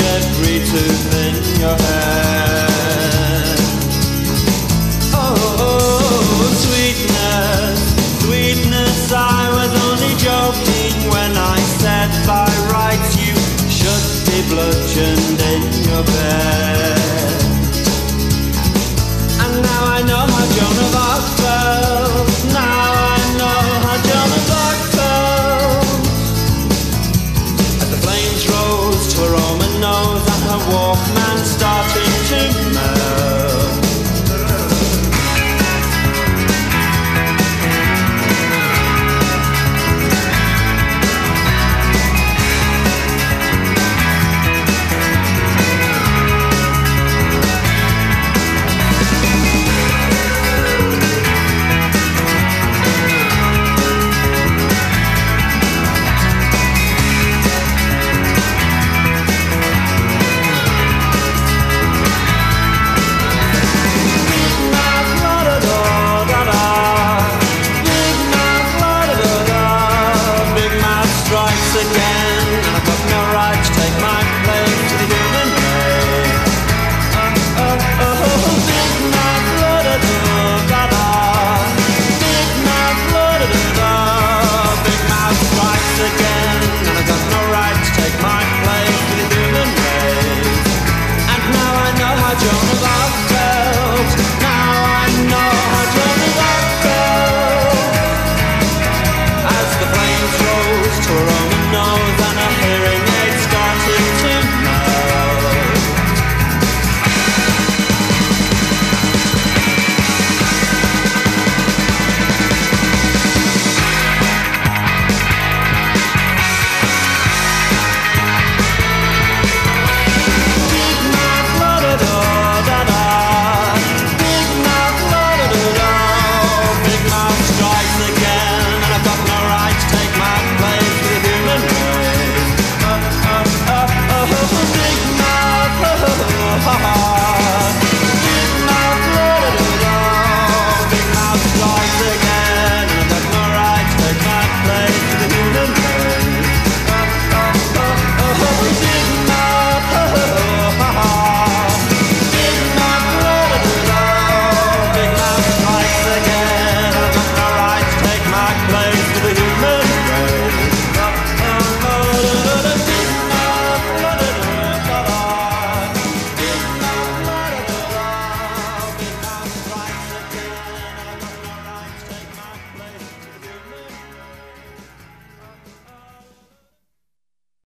every tooth in your hand. Oh, sweetness, sweetness, I was only joking when I said by rights you should be bludgeoned in your bed.